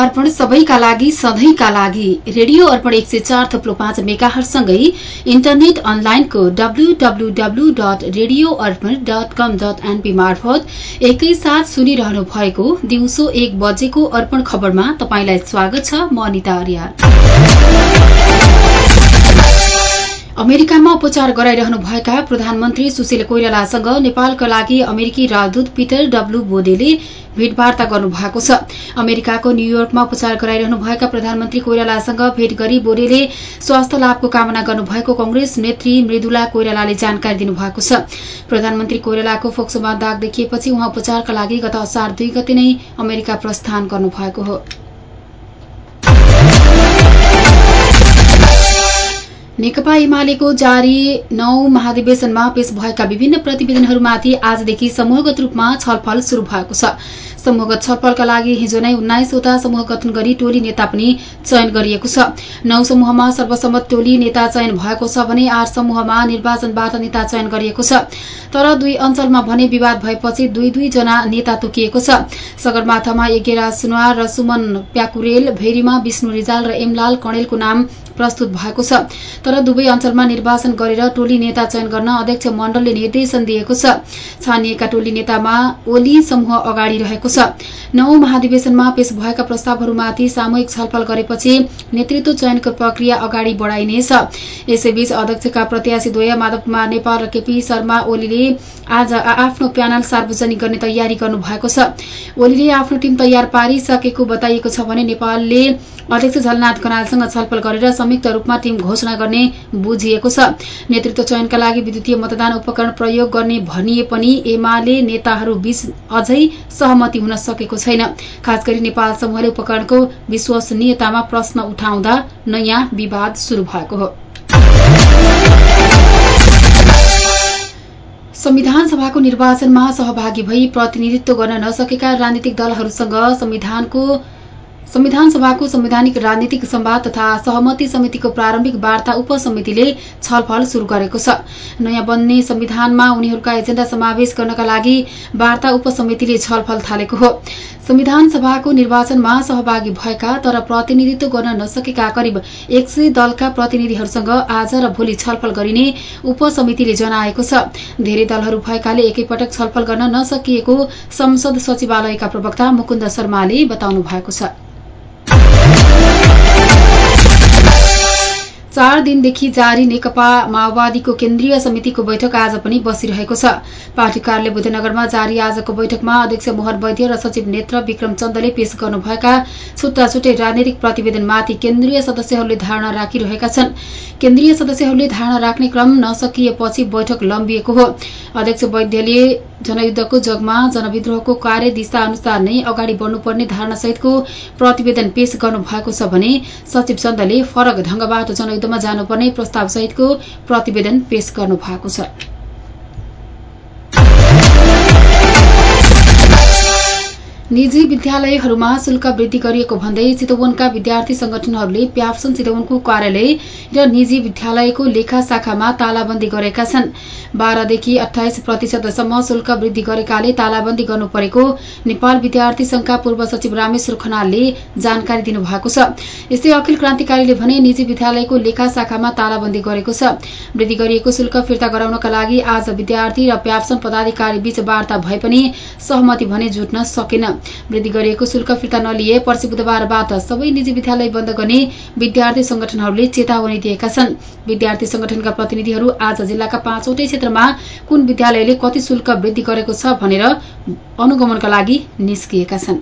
अर्पण सबैका लागि सधैँका लागि। रेडियो अर्पण एक सय चार थप्लो पाँच मेगाहरूसँगै इन्टरनेट अनलाइनको W W W dot radio Arpan dot com dot NP मार्फत एकैसाथ सुनिरहनु भएको दिउँसो एक बजेको अर्पण खबरमा तपाईँलाई स्वागत छ। म अनिता आर्या अमेरिकामा उपचार गराइरहनु भएका प्रधानमन्त्री सुशील कोइरालासँग नेपालका लागि अमेरिकी राजदूत पीटर डब्लू बोडेले भेटवार्ता गर्नुभएको छ। अमेरिकाको न्यूयोर्कमा उपचार गराइरहनु भएका प्रधानमन्त्री कोइरालासँग भेट गरी बोडेले स्वास्थ्य लाभको कामना गर्नुभएको कंग्रेस नेत्री मृदुला कोइरालाले जानकारी दिनुभएको छ। प्रधानमन्त्री कोइरालाको फोक्सोमा दाग देखिएपछि उहाँ उपचारका लागि गत असार दुई गते नै अमेरिका प्रस्थान गर्नुभएको हो। नेकपा एमालेको जारी नौ महाधिवेशनमा पेश भएका विभिन्न प्रतिवेदनहरूमाथि आजदेखि समूहगत रूपमा छलफल शुरू भएको छ। समूहगत छलफलका लागि हिजो नै उन्नाइसवटा समूह गठन गरी टोली नेता पनि चयन गरिएको छ। नौ समूहमा सर्वसम्मत टोली नेता चयन भएको छ भने आठ समूहमा निर्वाचनबाट नेता चयन गरिएको छ। तर दुई अञ्चलमा भने विवाद भएपछि दुई दुईजना नेता तोकिएको छ। सगरमाथामा यज्ञराज सुनवार र सुमन प्याकुरेल भेरीमा विष्णु रिजाल र एमलाल कणेलको नाम प्रस्तुत भएको छ। तर दुवै अञ्चलमा निर्वाचन गरेर टोली नेता चयन गर्न अध्यक्ष मण्डलले निर्देशन दिएको छ। छानिएका टोली नेतामा ओली समूह अगाडि रहेको छ। नौ महाधिवेशनमा पेश भएका प्रस्तावहरूमाथि सामूहिक छलफल गरेपछि नेतृत्व चयनको प्रक्रिया अगाडि बढ़ाइनेछ यसैबीच अध्यक्षका प्रत्याशीद्वय माधव कुमार नेपाल र केपी शर्मा ओलीले आज आफ्नो प्यानल सार्वजनिक गर्ने तयारी गर्नु भएको छ। ओलीले आफ्नो टीम तयार पारिसकेको बताइएको छ भने नेपालले अध्यक्ष झलनाथ कनालसँग छलफल गरेर संयुक्त रूपमा टीम घोषणा गर्ने बुझिएको छ। नेतृत्व चयनका लागि विद्युतीय मतदान उपकरण प्रयोग गर्ने भनिए पनि एमाले नेताहरू बीच अझै सहमति हुन सकेको छैन। खास गरी नेपाल समूहले उपकरणको विश्वसनीयतामा प्रश्न उठाउँदा नयाँ विवाद शुरू भएको हो। संविधान सभाको निर्वाचनमा सहभागी भई प्रतिनिधित्व गर्न नसकेका राजनीतिक दलहरूसँग संविधानको संविधान सभाको संवैधानिक राजनीतिक सम्वाद तथा सहमति समितिको प्रारम्भिक वार्ता उपसमितिले छलफल शुरू गरेको छ। नयाँ बन्ने संविधानमा उनीहरूका एजेण्डा समावेश गर्नका लागि वार्ता उपसमितिले छलफल थालेको हो। संविधान सभाको निर्वाचनमा सहभागी भएका तर प्रतिनिधित्व गर्न नसकेका करिब एक सय दलका प्रतिनिधिहरूसँग आज र भोलि छलफल गरिने उपसमितिले जनाएको छ। धेरै दलहरू भएकाले एकैपटक छलफल गर्न नसकिएको संसद सचिवालयका प्रवक्ता मुकुन्द शर्माले बताउनु भएको छ। चार दिनदेखि जारी नेकपा माओवादीको केन्द्रीय समितिको बैठक आज पनि बसिरहेको छ। पार्टी कार्यालय बुद्धनगरमा जारी आजको बैठकमा अध्यक्ष मोहन वैद्य र सचिव नेत्र विक्रम चन्दले पेश गर्नुभएका छुट्टा छुट्टै राजनैतिक प्रतिवेदनमाथि केन्द्रीय सदस्यहरूले धारणा राखिरहेका छन्। केन्द्रीय सदस्यहरूले धारणा राख्ने क्रम नसकिएपछि बैठक लम्बिएको हो। अध्यक्ष वैद्यले जनयुद्धको जगमा जनविद्रोहको कार्य दिशा अनुसार नै अगाडि बढ्नुपर्ने धारणासहितको प्रतिवेदन पेश गर्नुभएको छ भने सचिव चन्दले फरक ढंगबाट जनयुद्धमा जानुपर्ने प्रस्तावसहितको प्रतिवेदन पेश गर्नु भएको छ। निजी विद्यालयहरूमा शुल्क वृद्धि गरिएको भन्दै चितवनका विद्यार्थी संगठनहरूले प्याप्सन चितवनको कार्यालय र निजी विद्यालयको लेखा शाखामा तालाबन्दी गरेका छन्। बाह्रदेखि अठाइस प्रतिशतसम्म शुल्क वृद्धि गरेकाले तालाबन्दी गर्नु परेको नेपाल विद्यार्थी संघका पूर्व सचिव रामेश्वर खनालले जानकारी दिनुभएको छ। यस्तै अखिल क्रान्तिकारीले भने निजी विद्यालयको लेखा शाखामा तालाबन्दी गरेको छ। वृद्धि गरिएको शुल्क फिर्ता गराउनका लागि आज विद्यार्थी र प्याप्सन पदाधिकारी बीच वार्ता भए पनि सहमति भने जुट्न सकेन। वृद्धि गरिएको शुल्क फिर्ता नलिए पर्सि बुधबारबाट सबै निजी विद्यालय बन्द गर्ने विद्यार्थी संगठनहरूले चेतावनी दिएका छन्। विद्यार्थी संगठनका प्रतिनिधिहरू आज जिल्लाका पाँचवटै क्षेत्रमा कुन विद्यालयले कति शुल्क वृद्धि गरेको छ भनेर अनुगमनका लागि निस्किएका छन्।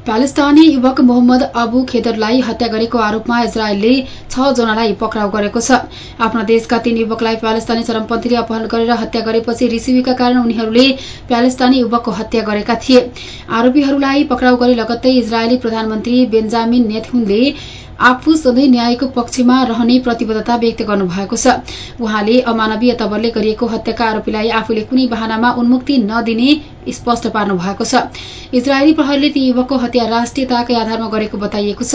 प्यालेस्तानी युवक मोहम्मद अबु खेदरलाई हत्या गरेको आरोपमा इजरायलले छ जनालाई पक्राउ गरेको छ। आफ्ना देशका तीन युवकलाई प्यालेस्तानी चरमपन्थीले अपहरण गरेर हत्या गरेपछि रिसिवीका कारण उनीहरूले प्यालेस्तानी युवकको हत्या गरेका थिए। आरोपीहरूलाई पक्राउ गरे लगत्तै इजरायली प्रधानमन्त्री बेन्जामिन नेथुनले आफू सधैँ न्यायको पक्षमा रहने प्रतिबद्धता व्यक्त गर्नुभएको छ। उहाँले अमानवीय तवरले गरिएको हत्याका आरोपीलाई आफूले कुनै बहानामा उन्मुक्ति नदिने स्पष्ट पार्नु भएको छ। इजरायली प्रहरीले ती युवकको हत्या राष्ट्रियताकै आधारमा गरेको बताइएको छ।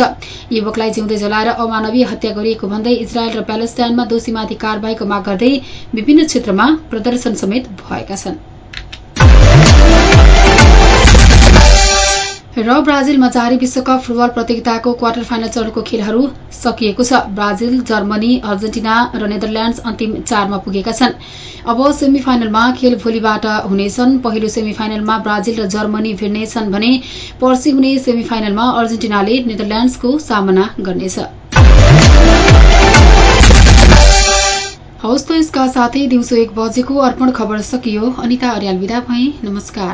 युवकलाई जिउँदै जलाएर अमानवीय हत्या गरिएको भन्दै इजरायल र प्यालेस्टाइनमा दोषीमाथि कार्यवाहीको माग गर्दै विभिन्न क्षेत्रमा प्रदर्शन समेत भएका छन्। र ब्राजिलमा जारी विश्वकप फुटबल प्रतियोगिताको क्वार्टर फाइनल चरणको खेलहरू सकिएको छ। ब्राजिल जर्मनी अर्जेन्टिना र नेदरल्याण्ड्स अन्तिम चारमा पुगेका छन्। अब सेमी फाइनलमा खेल भोलिबाट हुनेछन्। पहिलो सेमी फाइनलमा ब्राजिल र जर्मनी भिड्नेछन् भने पर्सि हुने सेमी फाइनलमा अर्जेन्टिनाले नेदरल्याण्ड्सको सामना गर्नेछ। त यसका दिउँसो एक बजेको अर्पण खबर सकियो। अनिता अर्याल विदा भए। नमस्कार।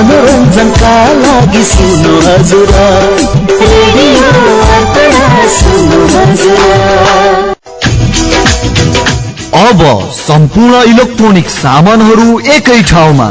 मनोरञ्जनका लागि सुन्नु हजुर अब सम्पूर्ण इलेक्ट्रोनिक सामानहरू एकै ठाउँमा।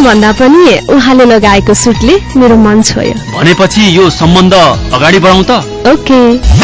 भन्दा पनि उहाँले लगाएको सुटले मेरो मन छोयो। भनेपछि यो सम्बन्ध अगाडि बढाउँ त? ओके।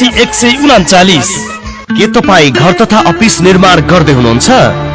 एक सय उनाचालिस। के तपाईँ घर तथा अफिस निर्माण गर्दै हुनुहुन्छ?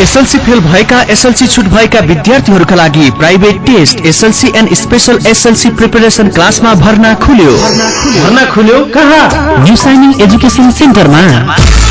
एसएलसी फेल भएका एसएलसी छुट भएका विद्यार्थीहरूका लागि private test SLC and special SLC preparation क्लासमा भर्ना खुल्यो। भर्ना खुल्यो कहाँ? न्यू साइनिङ एजुकेसन सेन्टरमा।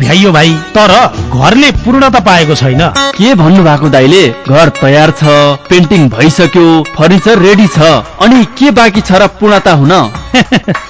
भ्याइयो भाइ तर घरले पूर्णता पाएको छैन। के भन्नु भएको दाइले घर तयार छ पेन्टिङ भइसक्यो फर्निचर रेडी छ अनि के बाँकी छ र पूर्णता हुन?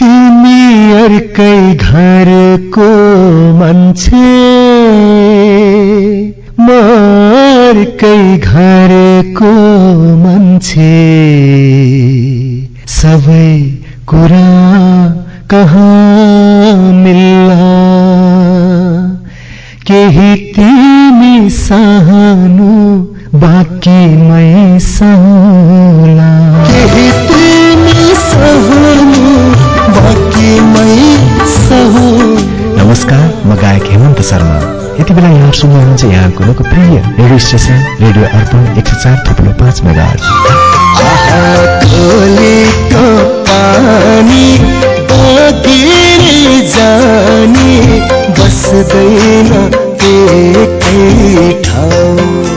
तिमी अर्कै घरको मान्छे। म अर्कै घरको मान्छे। सबै कुरा कहाँ मिल्ला? केही तिमी सहनु बाँकी मै सहला यति बेला यहाँ सुन्नुहुन्छ यहाँको लोकप्रिय रेडियो स्टेसन रेडियो अर्पण एक सय चार थुप्रो पाँच मेगा बस्दैन एकै ठाउँ।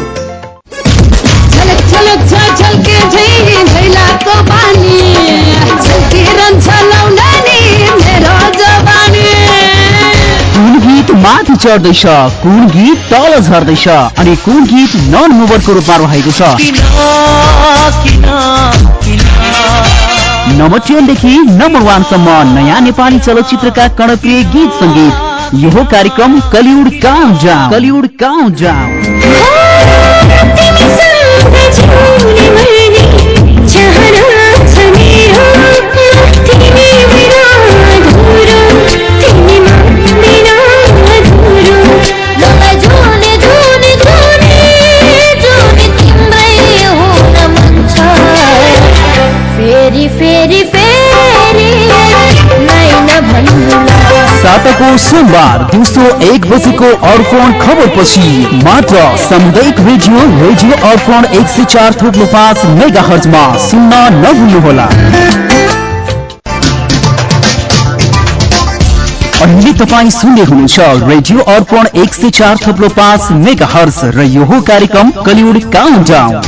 मात्र चढ्दैछ कुन गीत तल झर्दैछ अनि कुन गीत नन मुभरको रूपमा रहेको छ। नम्बर टेनदेखि नम्बर वानसम्म नयाँ नेपाली चलचित्रका कर्णप्रिय गीत सङ्गीत। यो कार्यक्रम Kollywood countdown Kollywood countdown सोमबार दिउँसो एक बजेको अर्पण खबर पछि मात्र सामुदायिक रेडियो रेडियो अर्पण एक सय चार थोप्लो पाँच मेगा हर्जमा सुन्न नभुल्नुहोला। अहिले तपाईँ सुन्दै हुनुहुन्छ रेडियो अर्पण एक सय चार थप्लो पाँच मेगा हर्ज र यो कार्यक्रम कलिउड काउन्ट डाउन